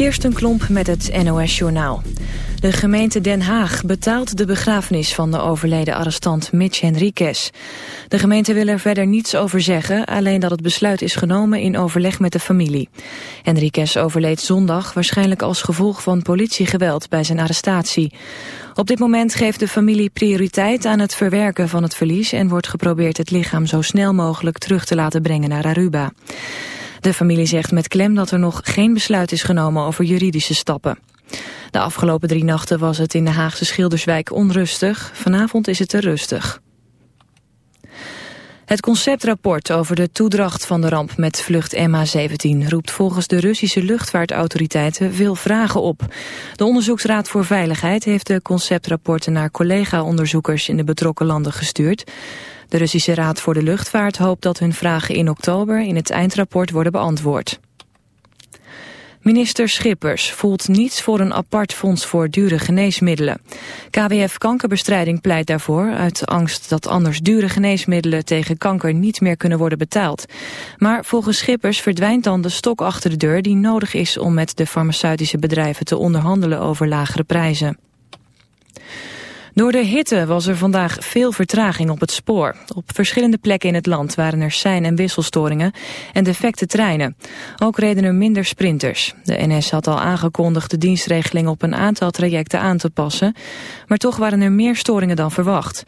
Kirsten Klomp met het NOS-journaal. De gemeente Den Haag betaalt de begrafenis van de overleden arrestant Mitch Henriquez. De gemeente wil er verder niets over zeggen, alleen dat het besluit is genomen in overleg met de familie. Henriquez overleed zondag, waarschijnlijk als gevolg van politiegeweld bij zijn arrestatie. Op dit moment geeft de familie prioriteit aan het verwerken van het verlies... en wordt geprobeerd het lichaam zo snel mogelijk terug te laten brengen naar Aruba. De familie zegt met klem dat er nog geen besluit is genomen over juridische stappen. De afgelopen drie nachten was het in de Haagse Schilderswijk onrustig. Vanavond is het er rustig. Het conceptrapport over de toedracht van de ramp met vlucht MH17 roept volgens de Russische luchtvaartautoriteiten veel vragen op. De Onderzoeksraad voor Veiligheid heeft de conceptrapporten naar collega-onderzoekers in de betrokken landen gestuurd. De Russische Raad voor de Luchtvaart hoopt dat hun vragen in oktober in het eindrapport worden beantwoord. Minister Schippers voelt niets voor een apart fonds voor dure geneesmiddelen. KWF Kankerbestrijding pleit daarvoor uit angst dat anders dure geneesmiddelen tegen kanker niet meer kunnen worden betaald. Maar volgens Schippers verdwijnt dan de stok achter de deur die nodig is om met de farmaceutische bedrijven te onderhandelen over lagere prijzen. Door de hitte was er vandaag veel vertraging op het spoor. Op verschillende plekken in het land waren er sein- en wisselstoringen en defecte treinen. Ook reden er minder sprinters. De NS had al aangekondigd de dienstregeling op een aantal trajecten aan te passen. Maar toch waren er meer storingen dan verwacht.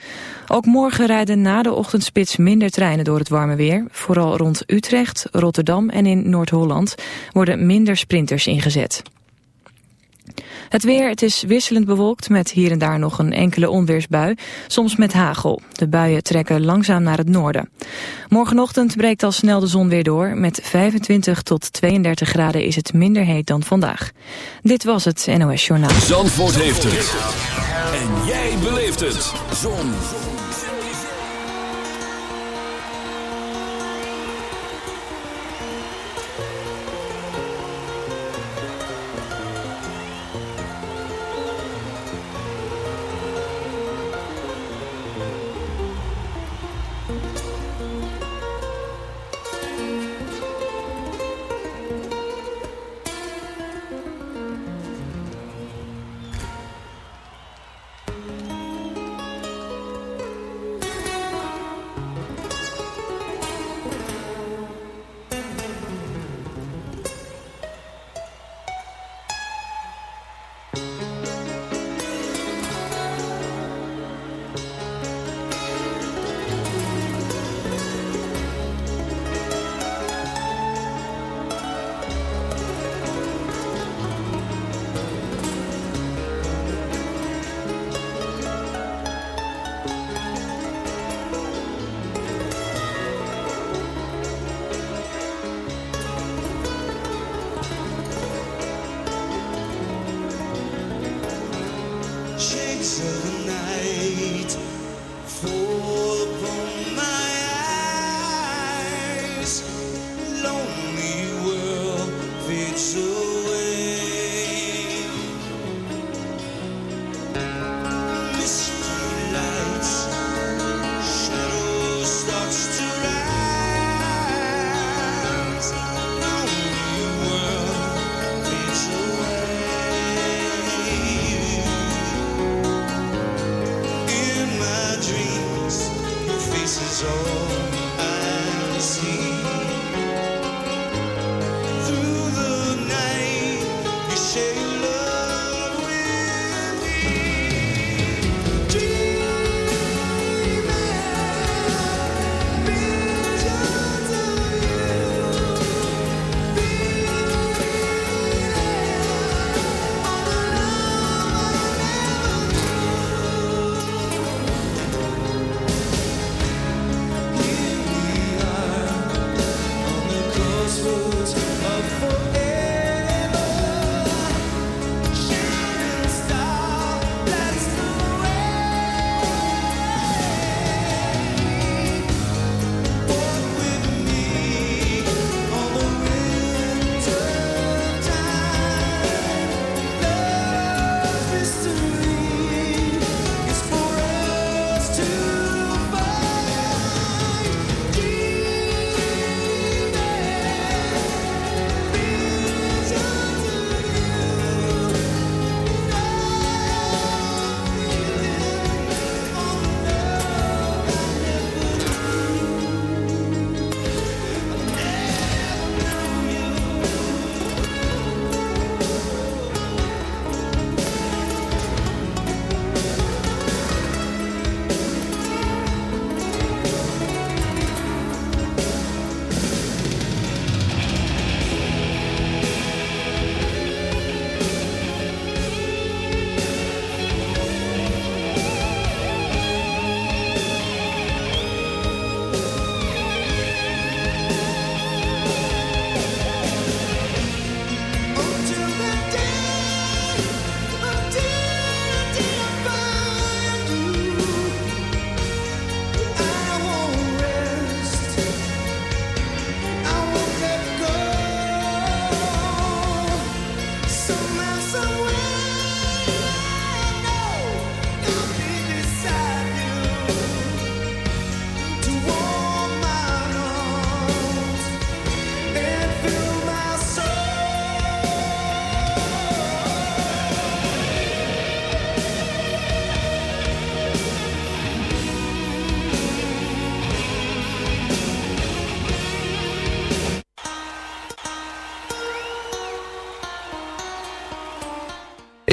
Ook morgen rijden na de ochtendspits minder treinen door het warme weer. Vooral rond Utrecht, Rotterdam en in Noord-Holland worden minder sprinters ingezet. Het weer, het is wisselend bewolkt met hier en daar nog een enkele onweersbui, soms met hagel. De buien trekken langzaam naar het noorden. Morgenochtend breekt al snel de zon weer door. Met 25 tot 32 graden is het minder heet dan vandaag. Dit was het NOS Journaal. Zandvoort heeft het. En jij beleeft het. Zon.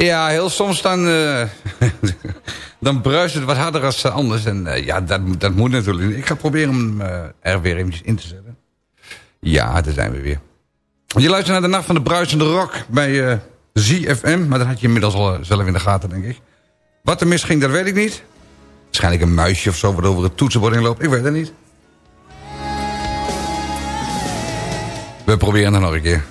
Ja, heel soms dan, uh, dan bruist het wat harder als anders. En uh, ja, dat, dat moet natuurlijk. Ik ga proberen hem er weer eventjes in te zetten. Ja, daar zijn we weer. Je luistert naar de Nacht van de Bruisende Rock bij ZFM. Maar dat had je inmiddels al zelf in de gaten, denk ik. Wat er misging, dat weet ik niet. Waarschijnlijk een muisje of zo wat over het toetsenbord loopt. Ik weet het niet. We proberen het nog een keer.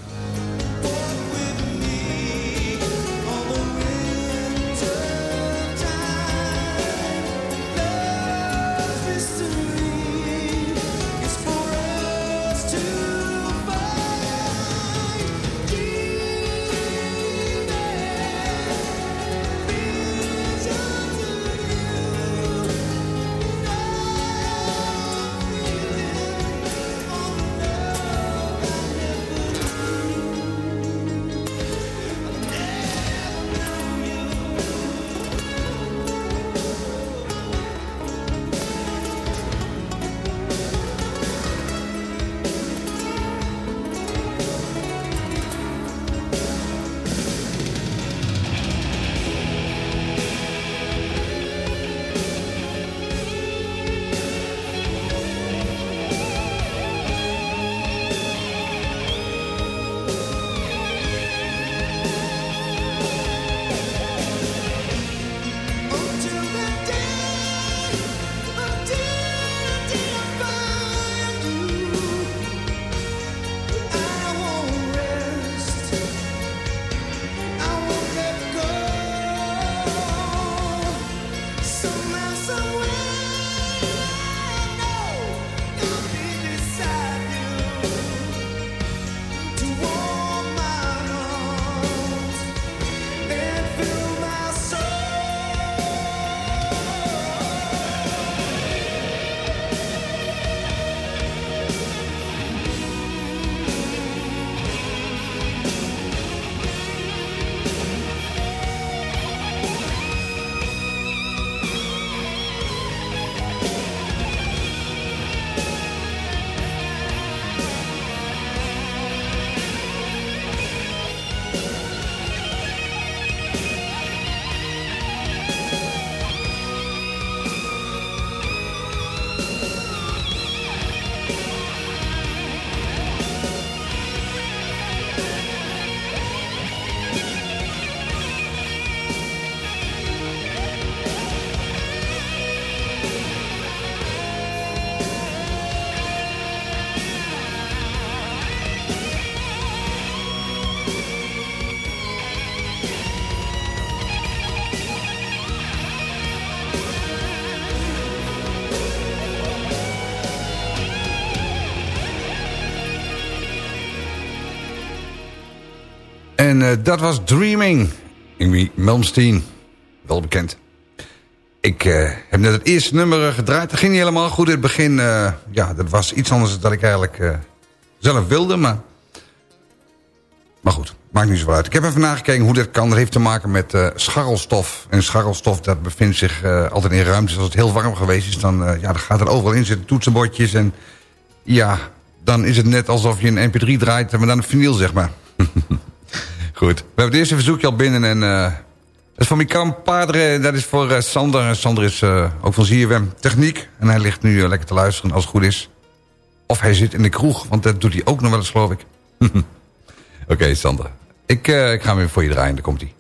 En uh, dat was Dreaming. Ingrid Melmsteen. Wel bekend. Ik uh, heb net het eerste nummer gedraaid. Dat ging niet helemaal goed in het begin. Ja, dat was iets anders dan ik eigenlijk zelf wilde. Maar, maar goed, maakt niet zo uit. Ik heb even nagekeken hoe dat kan. Dat heeft te maken met scharrelstof. En scharrelstof dat bevindt zich altijd in ruimtes. Als het heel warm geweest is, dan, ja, dan gaat het overal in zitten. Toetsenbordjes en ja, dan is het net alsof je een mp3 draait. Maar dan een vinyl, zeg maar. Goed. We hebben het eerste verzoekje al binnen en... Uh, dat is van mijn Padre, dat is voor uh, Sander. Sander is uh, ook van ZFM Techniek. En hij ligt nu lekker te luisteren als het goed is. Of hij zit in de kroeg, want dat doet hij ook nog wel eens, geloof ik. Oké, Sander. Ik, ik ga hem weer voor je draaien, daar komt hij.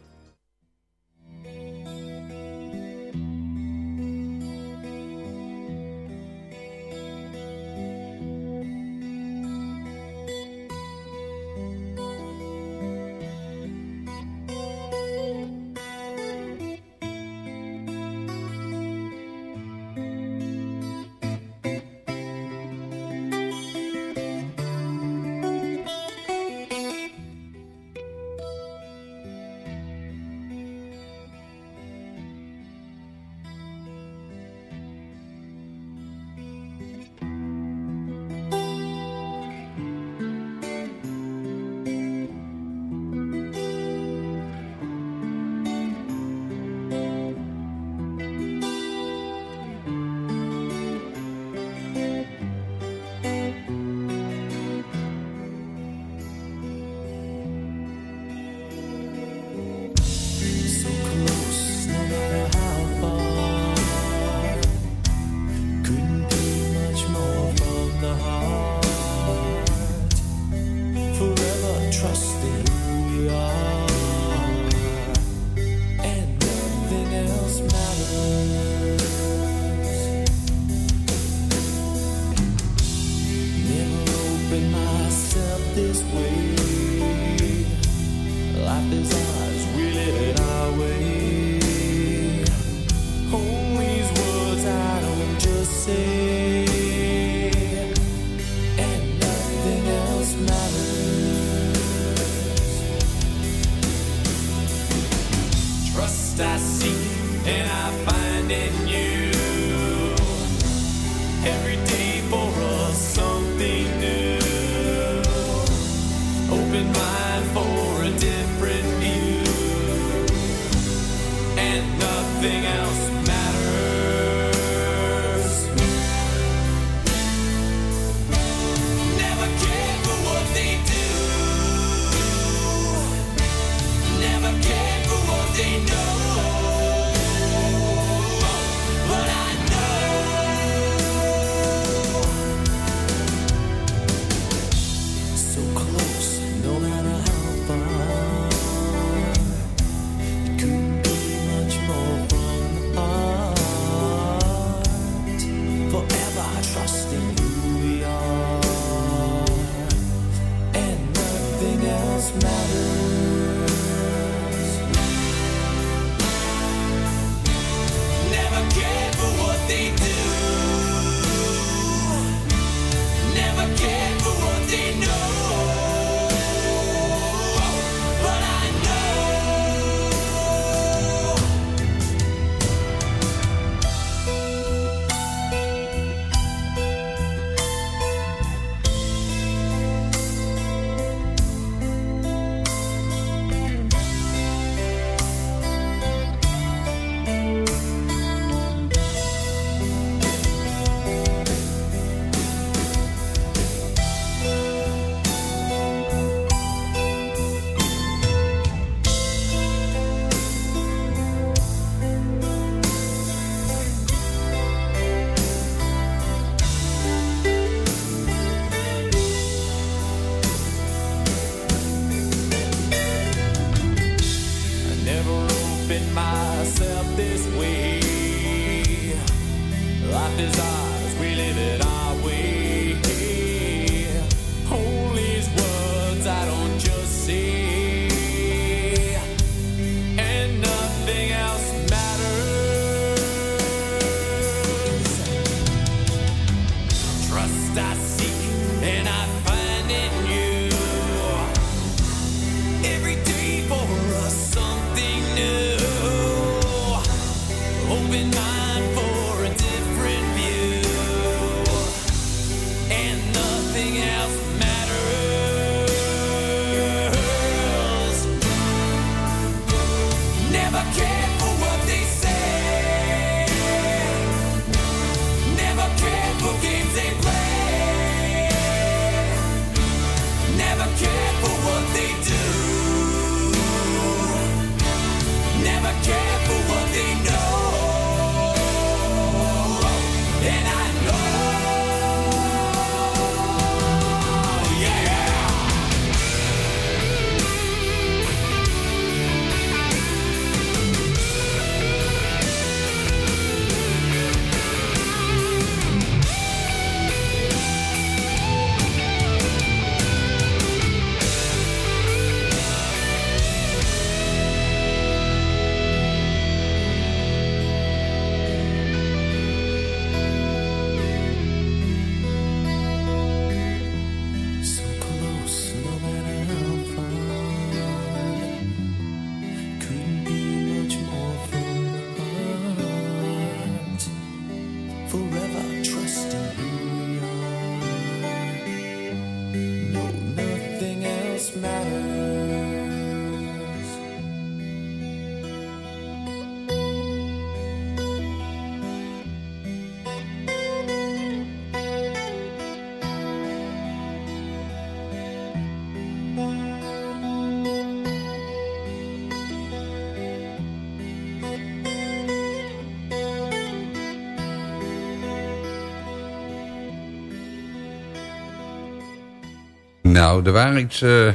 Nou, er waren iets... Uh,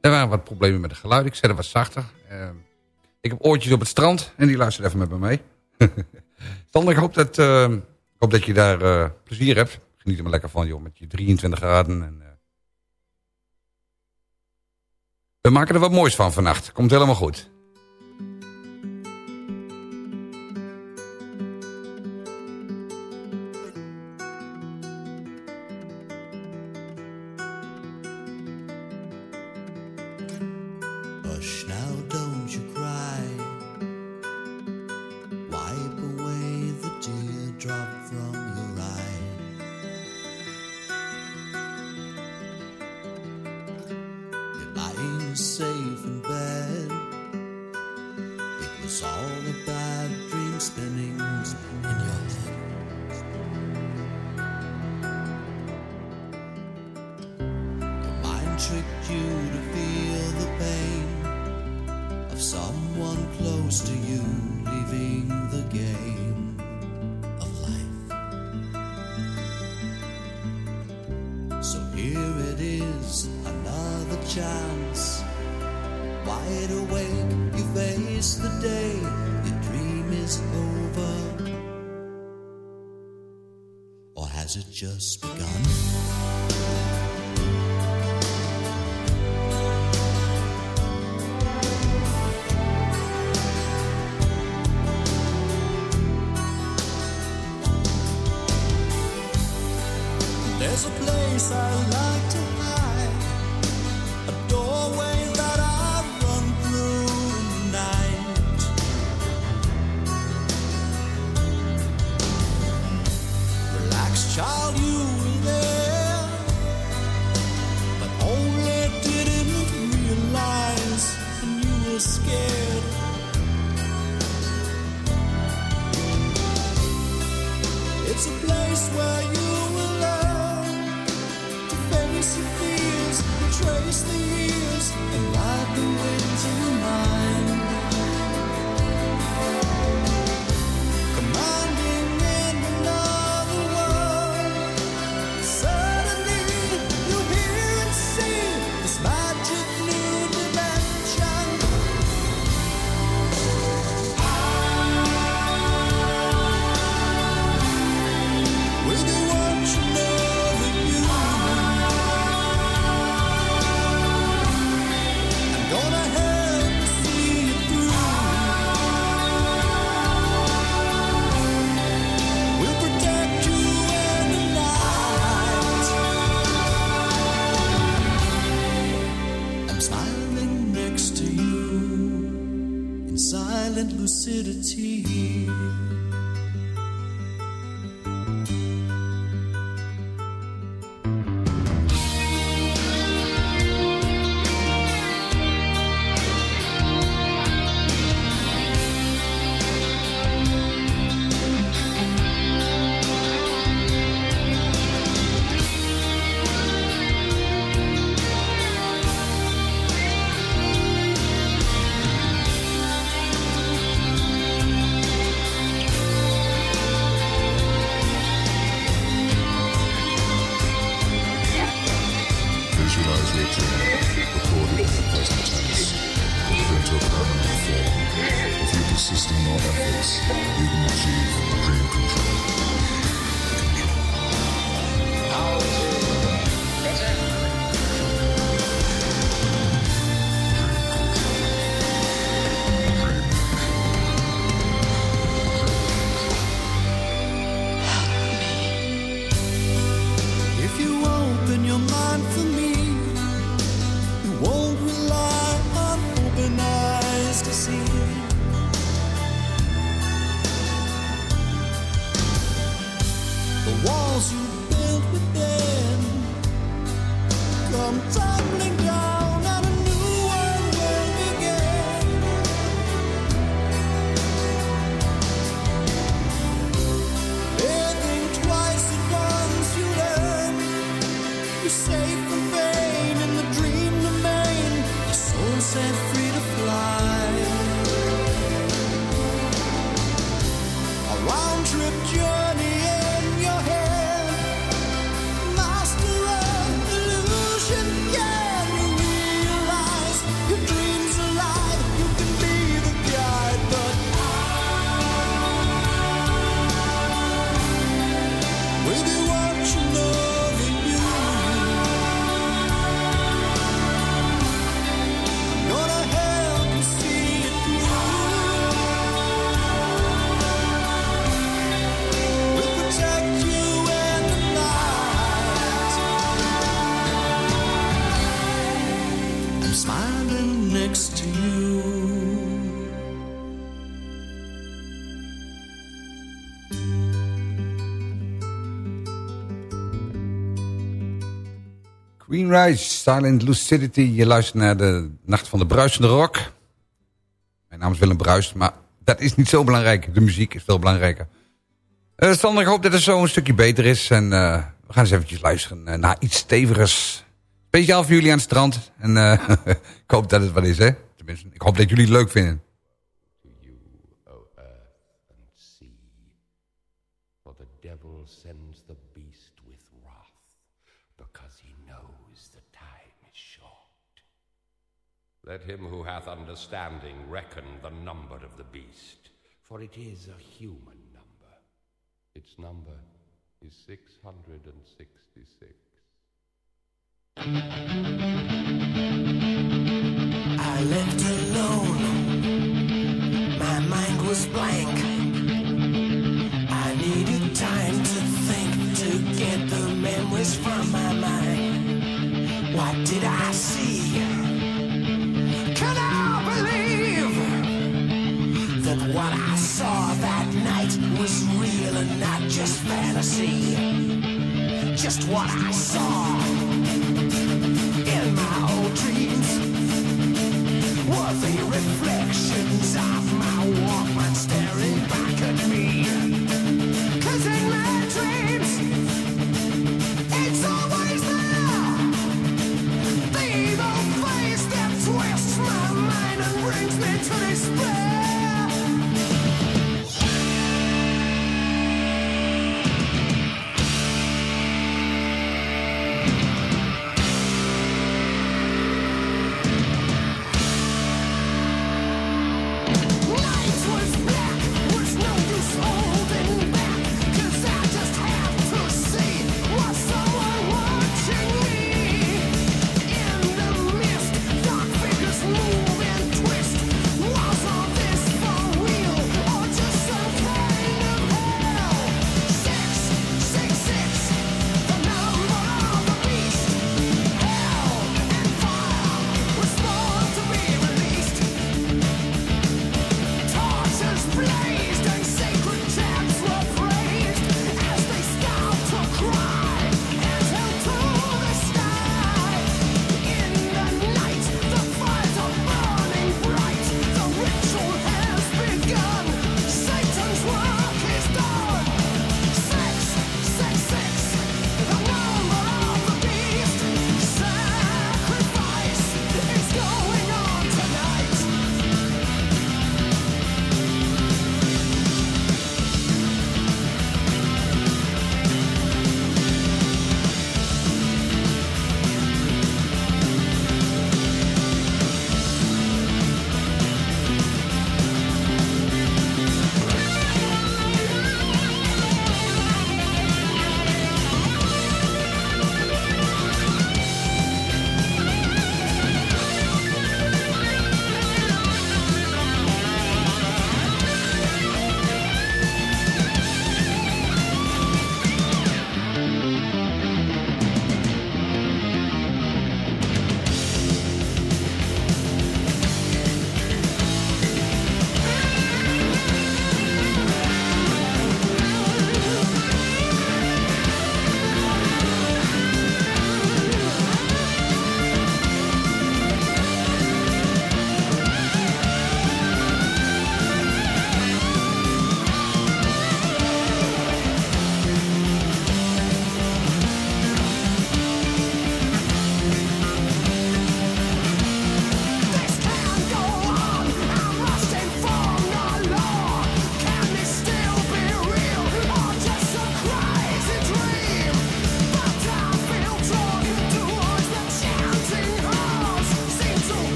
er waren wat problemen met het geluid. Ik zet het wat zachter. Uh, ik heb oortjes op het strand en die luistert even met me mee. Sander, ik hoop dat, uh, ik hoop dat je daar plezier hebt. Geniet er maar lekker van, joh, met je 23 graden. En, we maken er wat moois van vannacht. Komt helemaal goed. Moonrise, Silent Lucidity. Je luistert naar de Nacht van de Bruisende Rock. Mijn naam is Willem Bruis, maar dat is niet zo belangrijk. De muziek is veel belangrijker. Uh, Sander, ik hoop dat het zo een stukje beter is. En eh, we gaan eens eventjes luisteren eh, naar iets stevigers. Speciaal voor jullie aan het strand. En ik hoop dat het wat is, hè? Tenminste, ik hoop dat jullie het leuk vinden. Let him who hath understanding reckon the number of the beast, for it is a human number. Its number is 666. I left alone. My mind was blank. I needed time to think to get the memories from my mind. What did I see? just fantasy, just what I saw in my old dreams. Were the reflections of my woman staring back at me?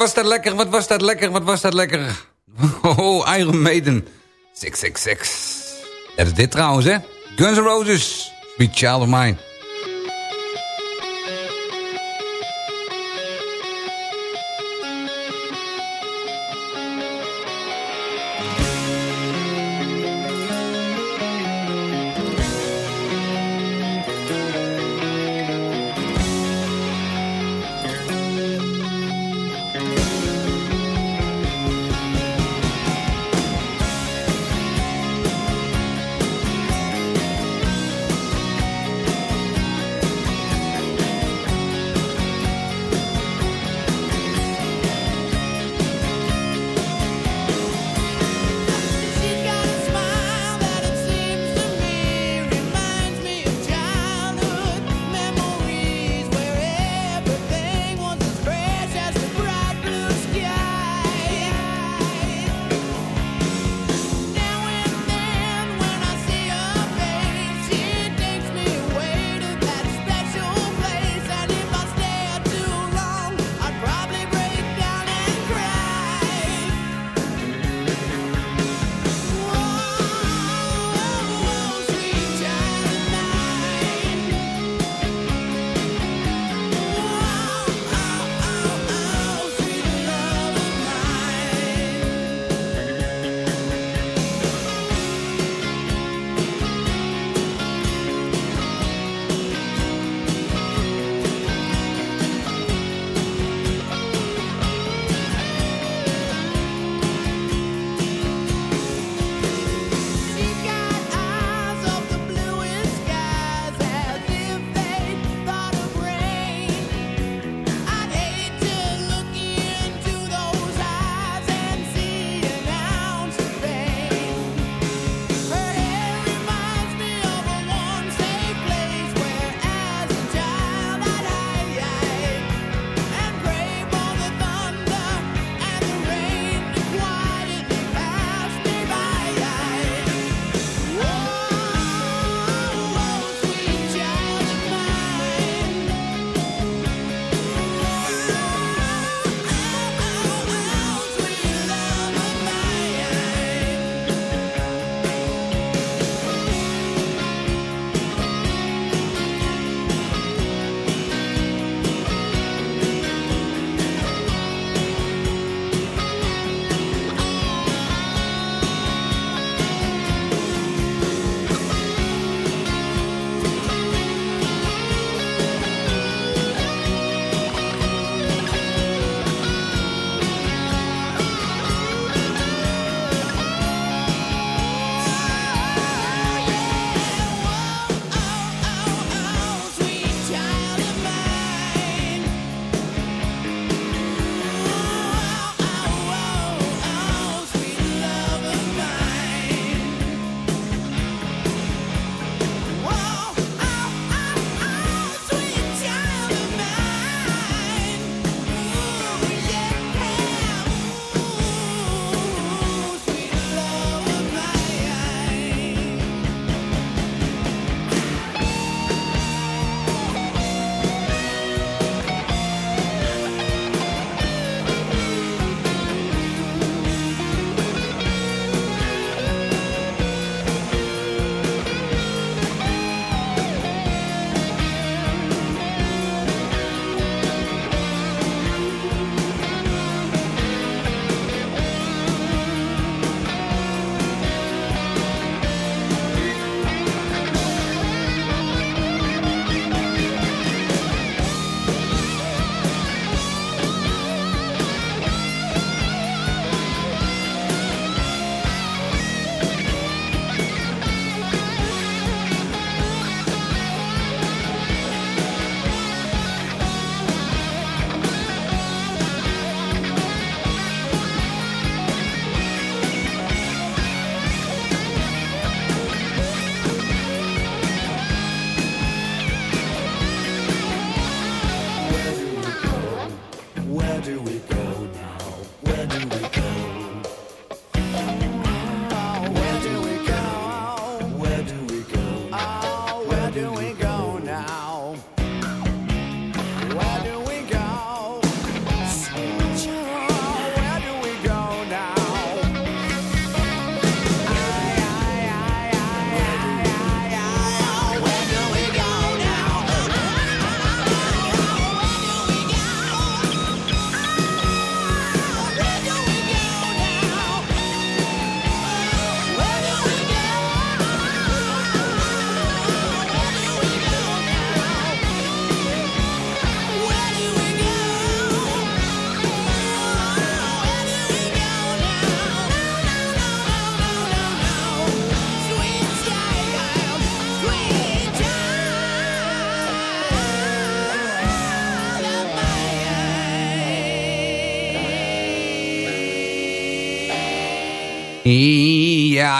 was dat lekker, wat was dat lekker, wat was dat lekker. Oh, oh, Iron Maiden. 666. Dat is dit trouwens, hè? Guns N' Roses. Sweet Child of Mine.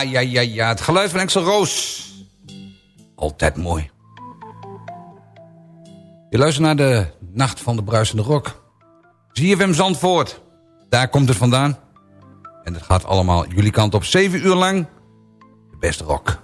Ja, ja, ja, ja. Het geluid van Axel Roos. Altijd mooi. Je luistert naar de Nacht van de Bruisende Rock. ZFM Zandvoort. Daar komt het vandaan. En het gaat allemaal jullie kant op. Zeven uur lang. De beste rock.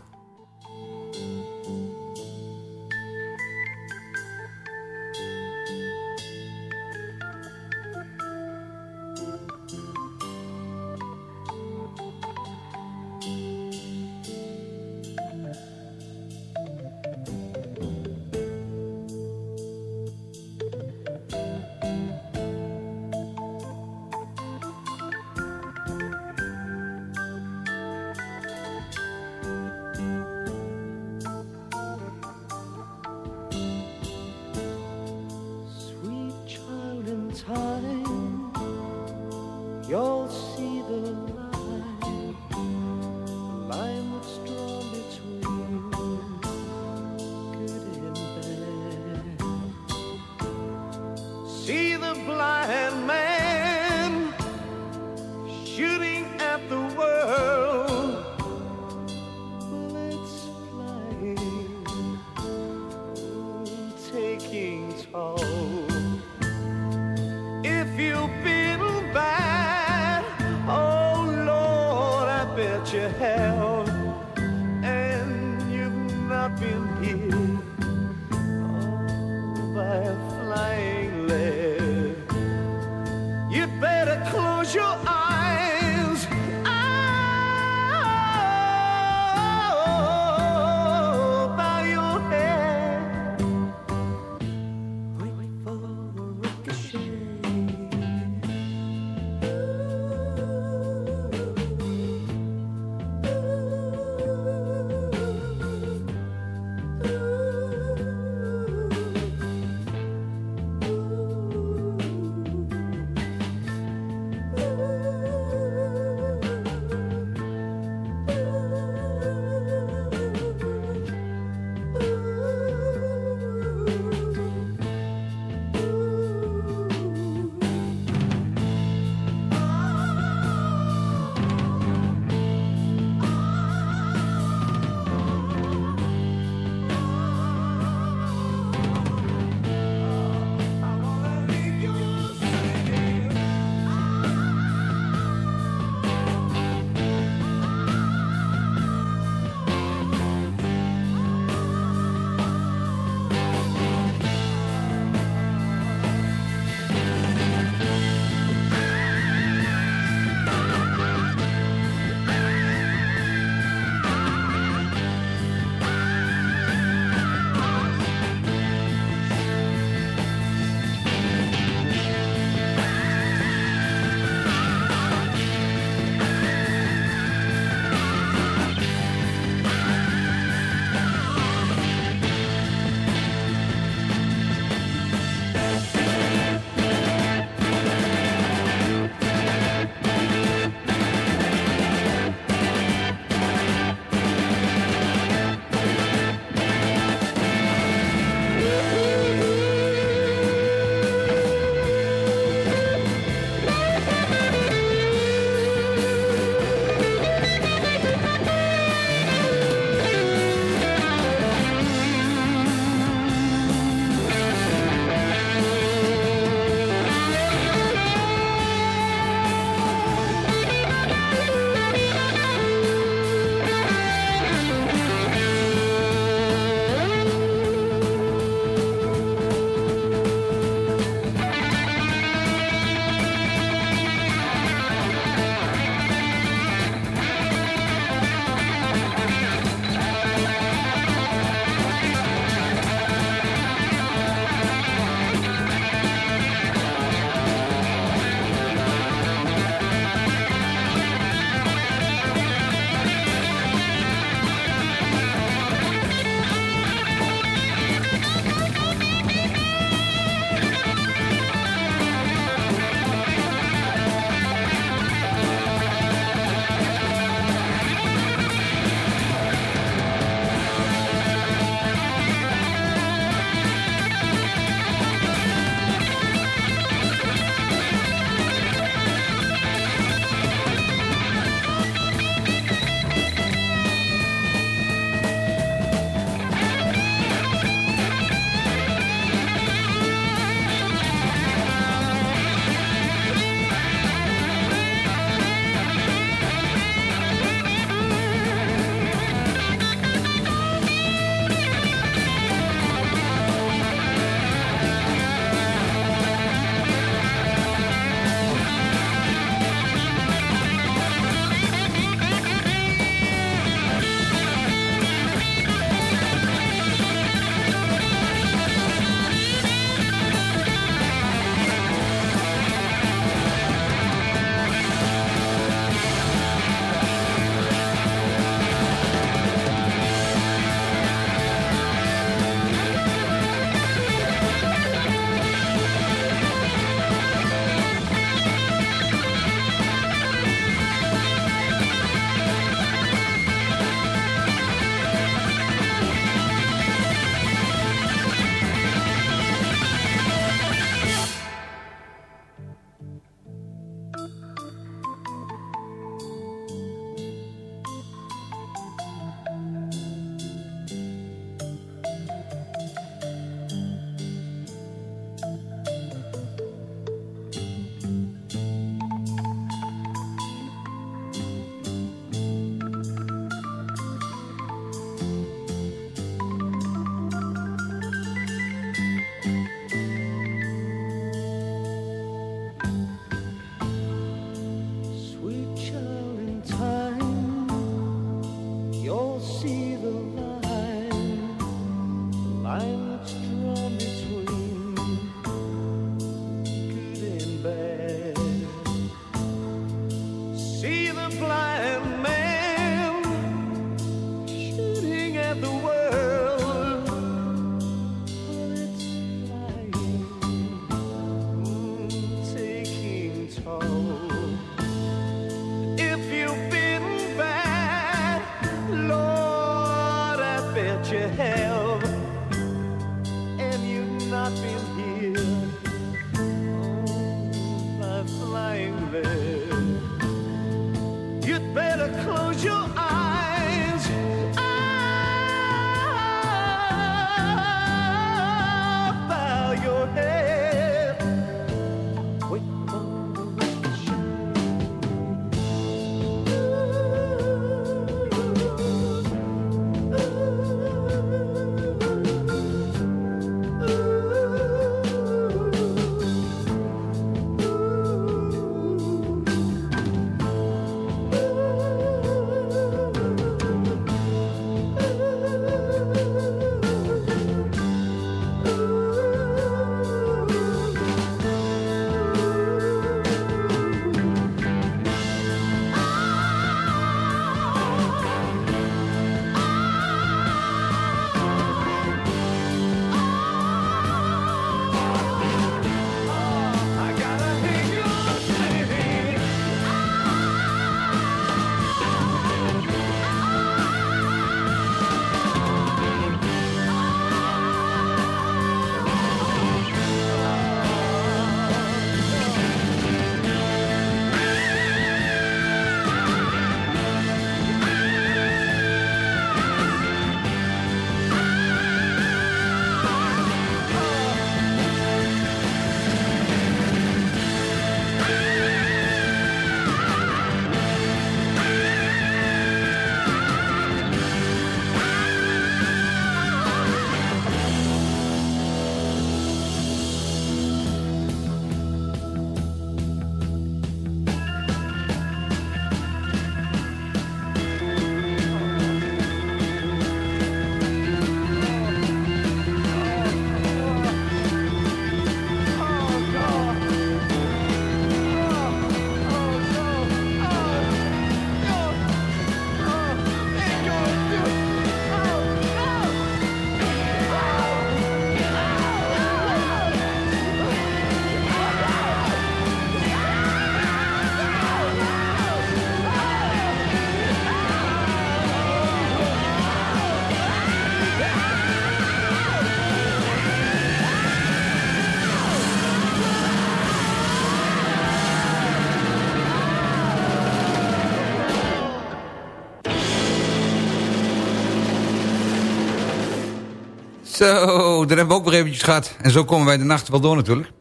Zo, daar hebben we ook weer eventjes gehad. En zo komen wij de nacht wel door natuurlijk.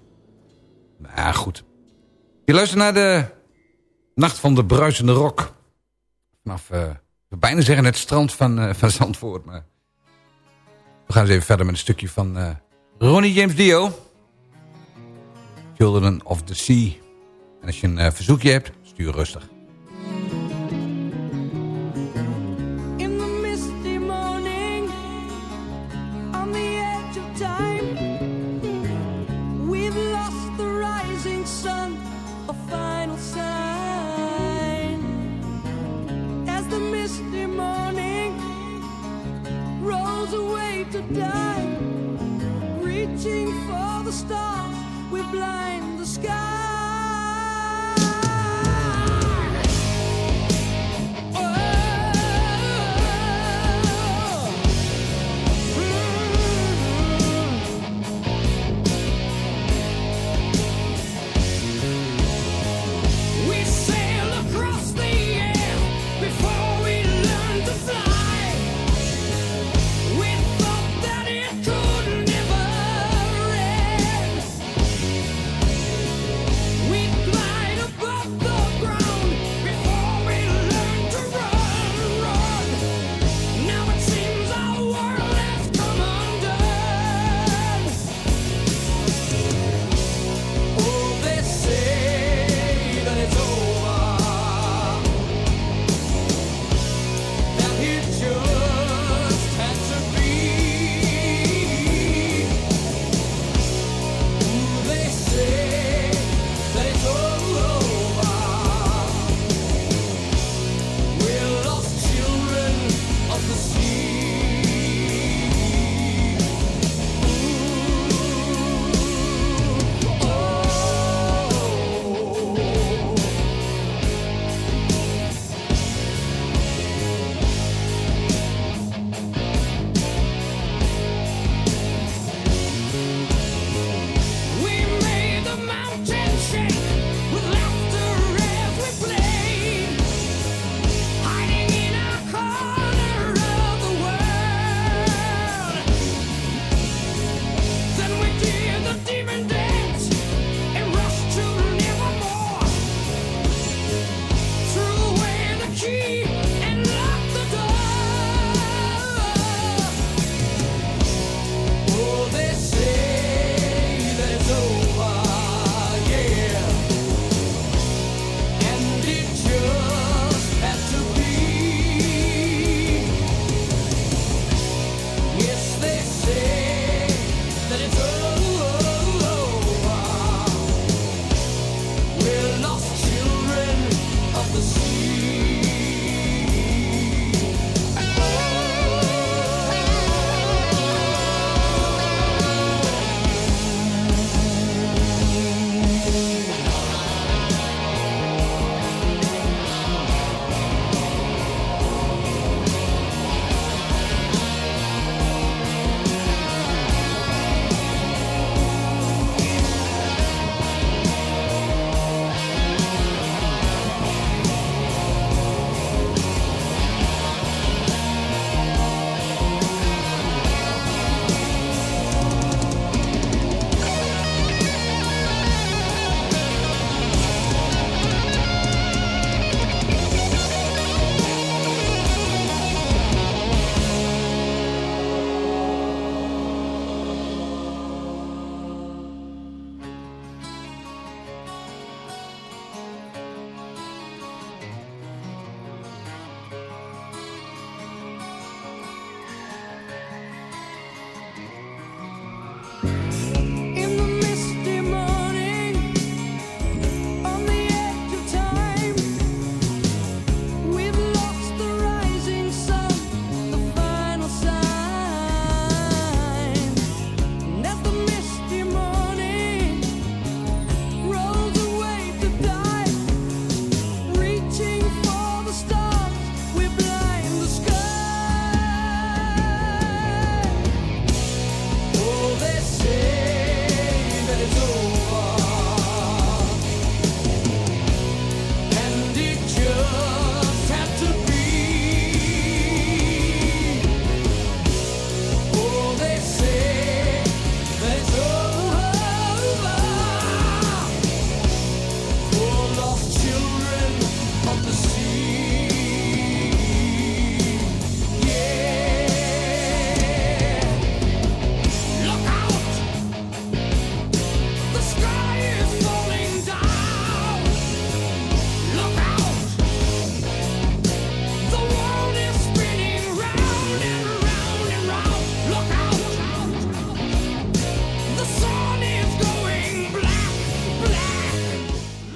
Ja, goed. Je luistert naar de Nacht van de Bruisende Rock. Vanaf, eh, ik wil bijna zeggen het strand van, eh, van Zandvoort. Maar we gaan eens even verder met een stukje van eh, Ronnie James Dio. Children of the Sea. En als je een eh, verzoekje hebt, stuur rustig.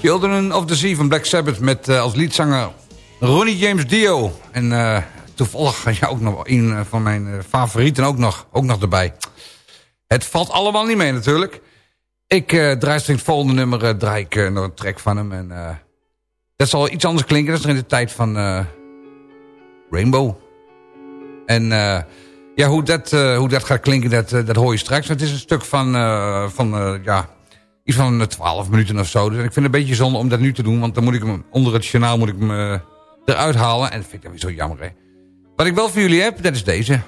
Children of the Sea van Black Sabbath met eh, als liedzanger Ronnie James Dio. En eh, toevallig ja, ook nog een van mijn eh, favorieten ook nog, ook nog erbij. Het valt allemaal niet mee natuurlijk. Ik uh, draai het volgende nummer, eh, draai ik eh, nog een track van hem. En, eh, dat zal iets anders klinken. Dat is in de tijd van eh, Rainbow. En eh, ja, hoe dat, eh, hoe dat gaat klinken, dat, eh, dat hoor je straks. Het is een stuk van, eh, van eh, ja, iets van eh, 12 minuten of zo. Dus ik vind het een beetje zonde om dat nu te doen. Want dan moet ik hem onder het journaal moet ik hem eh, eruit halen. En dat vind ik dan weer zo jammer, hè. Wat ik wel voor jullie heb, dat is deze.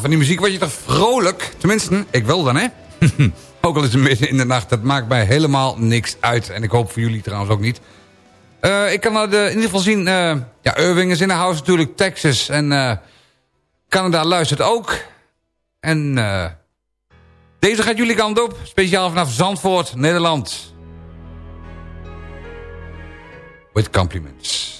van die muziek word je toch vrolijk? Tenminste, ik wel dan, hè? ook al is het midden in de nacht, dat maakt mij helemaal niks uit. En ik hoop voor jullie trouwens ook niet. Eh, ik kan nou de, in ieder geval zien... Eh, ja, Irving is in de house natuurlijk, Texas. En eh, Canada luistert ook. En deze gaat jullie kant op. Speciaal vanaf Zandvoort, Nederland. With compliments.